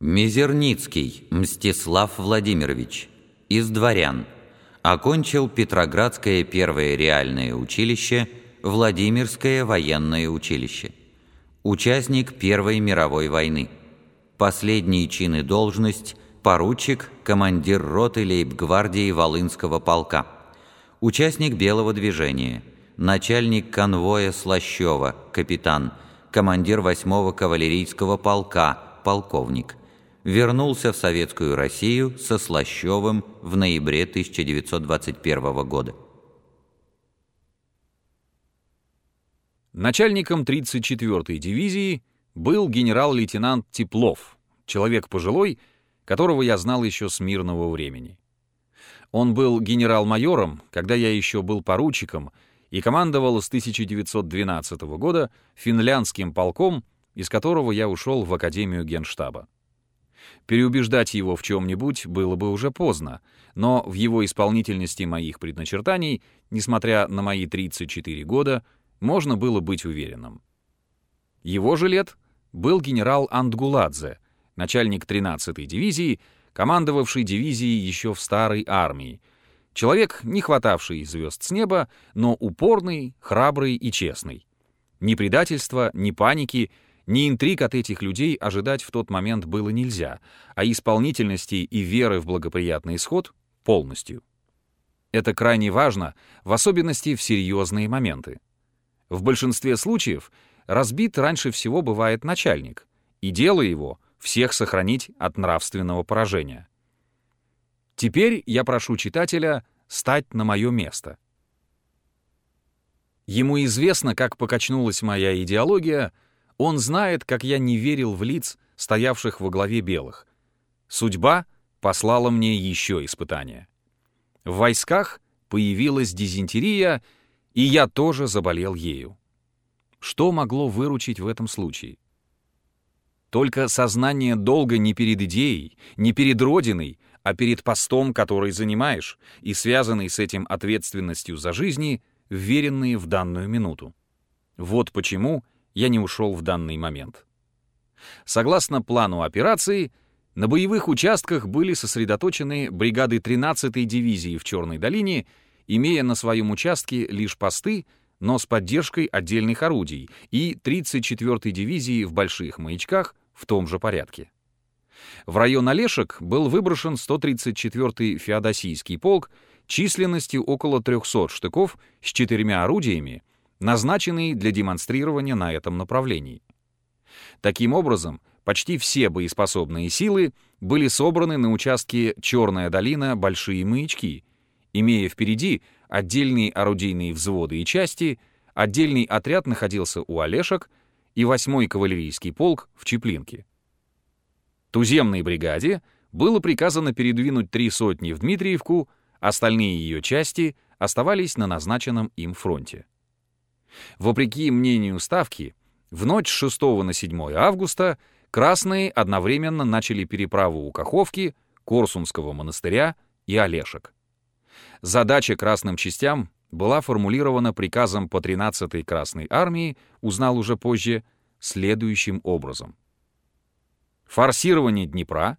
Мизерницкий Мстислав Владимирович, из дворян, окончил Петроградское первое реальное училище, Владимирское военное училище. Участник Первой мировой войны. Последние чины должность – поручик, командир роты лейб-гвардии Волынского полка. Участник Белого движения, начальник конвоя Слащева, капитан, командир 8-го кавалерийского полка, полковник – вернулся в Советскую Россию со Слащевым в ноябре 1921 года. Начальником 34-й дивизии был генерал-лейтенант Теплов, человек пожилой, которого я знал еще с мирного времени. Он был генерал-майором, когда я еще был поручиком и командовал с 1912 года финляндским полком, из которого я ушел в Академию Генштаба. Переубеждать его в чем-нибудь было бы уже поздно, но в его исполнительности моих предначертаний, несмотря на мои 34 года, можно было быть уверенным. Его же лет был генерал Андгуладзе, начальник 13-й дивизии, командовавший дивизией еще в старой армии, человек, не хватавший звезд с неба, но упорный, храбрый и честный. Ни предательства, ни паники — ни интриг от этих людей ожидать в тот момент было нельзя, а исполнительности и веры в благоприятный исход — полностью. Это крайне важно, в особенности в серьезные моменты. В большинстве случаев разбит раньше всего бывает начальник, и дело его — всех сохранить от нравственного поражения. Теперь я прошу читателя стать на мое место. Ему известно, как покачнулась моя идеология — он знает, как я не верил в лиц, стоявших во главе белых. Судьба послала мне еще испытание. В войсках появилась дизентерия, и я тоже заболел ею. Что могло выручить в этом случае? Только сознание долга не перед идеей, не перед Родиной, а перед постом, который занимаешь, и связанный с этим ответственностью за жизни, вверенные в данную минуту. Вот почему я не ушел в данный момент. Согласно плану операции, на боевых участках были сосредоточены бригады 13-й дивизии в Черной долине, имея на своем участке лишь посты, но с поддержкой отдельных орудий, и 34-й дивизии в Больших Маячках в том же порядке. В район Олешек был выброшен 134-й Феодосийский полк численностью около 300 штыков с четырьмя орудиями, назначенный для демонстрирования на этом направлении. Таким образом, почти все боеспособные силы были собраны на участке Черная долина Большие маячки, имея впереди отдельные орудийные взводы и части, отдельный отряд находился у Олешек и 8-й кавалерийский полк в Чеплинке. Туземной бригаде было приказано передвинуть три сотни в Дмитриевку, остальные ее части оставались на назначенном им фронте. Вопреки мнению Ставки, в ночь с 6 на 7 августа красные одновременно начали переправу у Каховки, Корсунского монастыря и Олешек. Задача красным частям была формулирована приказом по 13-й Красной армии, узнал уже позже, следующим образом. Форсирование Днепра,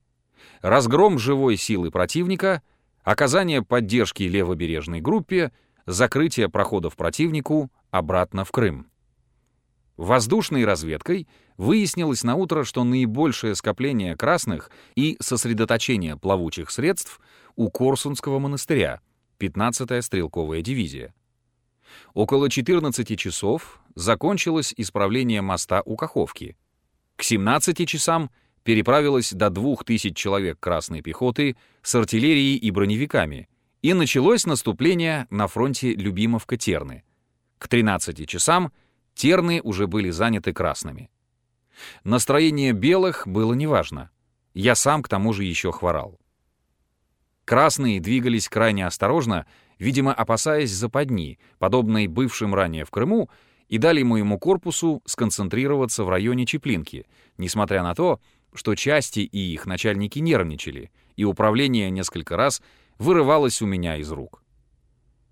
разгром живой силы противника, оказание поддержки левобережной группе, закрытие проходов противнику, обратно в Крым. Воздушной разведкой выяснилось на утро, что наибольшее скопление красных и сосредоточение плавучих средств у Корсунского монастыря, 15-я стрелковая дивизия. Около 14 часов закончилось исправление моста у Каховки. К 17 часам переправилось до 2000 человек красной пехоты с артиллерией и броневиками, и началось наступление на фронте Любимовка-Терны — к 13 часам терны уже были заняты красными. Настроение белых было неважно. Я сам к тому же еще хворал. Красные двигались крайне осторожно, видимо, опасаясь западни, подобной бывшим ранее в Крыму, и дали моему корпусу сконцентрироваться в районе Чеплинки, несмотря на то, что части и их начальники нервничали, и управление несколько раз вырывалось у меня из рук.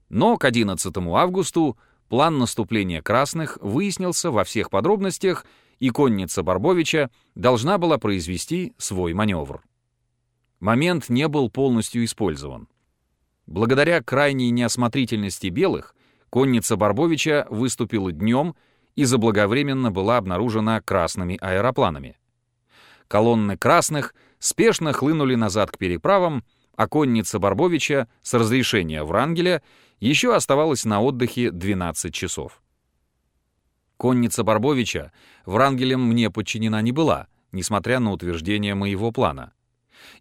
Но к 11 августу План наступления красных выяснился во всех подробностях, и конница Барбовича должна была произвести свой маневр. Момент не был полностью использован. Благодаря крайней неосмотрительности белых, конница Барбовича выступила днем и заблаговременно была обнаружена красными аэропланами. Колонны красных спешно хлынули назад к переправам, а конница Барбовича с разрешения Врангеля еще оставалась на отдыхе 12 часов. Конница Барбовича Врангелем мне подчинена не была, несмотря на утверждение моего плана.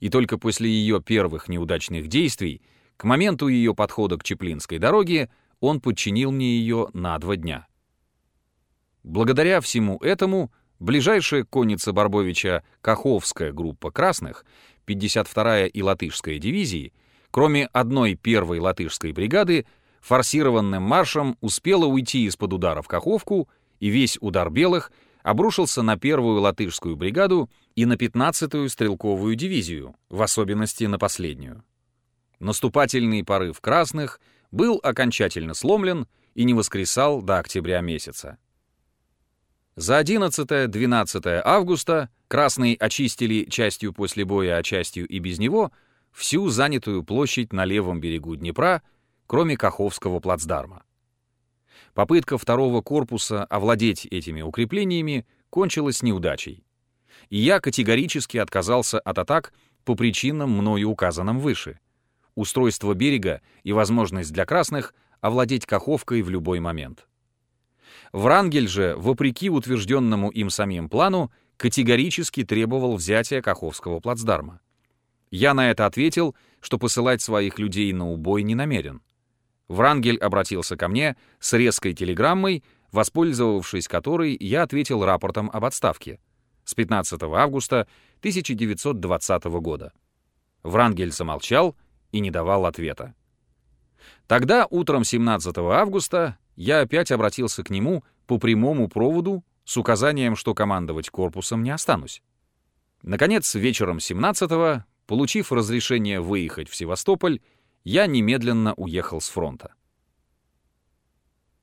И только после ее первых неудачных действий, к моменту ее подхода к Чеплинской дороге, он подчинил мне ее на два дня. Благодаря всему этому ближайшая конница Барбовича Каховская группа красных, 52-я и латышская дивизии, кроме одной первой латышской бригады, форсированным маршем успела уйти из-под удара в Каховку и весь удар белых обрушился на первую латышскую бригаду и на 15-ю стрелковую дивизию, в особенности на последнюю. Наступательный порыв красных был окончательно сломлен и не воскресал до октября месяца. За 11-12 августа красные очистили частью после боя, а частью и без него всю занятую площадь на левом берегу Днепра, кроме Каховского плацдарма. Попытка второго корпуса овладеть этими укреплениями кончилась неудачей. И я категорически отказался от атак по причинам, мною указанным выше. Устройство берега и возможность для красных овладеть Каховкой в любой момент. Врангель же, вопреки утвержденному им самим плану, категорически требовал взятия Каховского плацдарма. Я на это ответил, что посылать своих людей на убой не намерен. Врангель обратился ко мне с резкой телеграммой, воспользовавшись которой я ответил рапортом об отставке с 15 августа 1920 года. Врангель замолчал и не давал ответа. Тогда утром 17 августа я опять обратился к нему по прямому проводу с указанием, что командовать корпусом не останусь. Наконец, вечером 17-го, получив разрешение выехать в Севастополь, я немедленно уехал с фронта.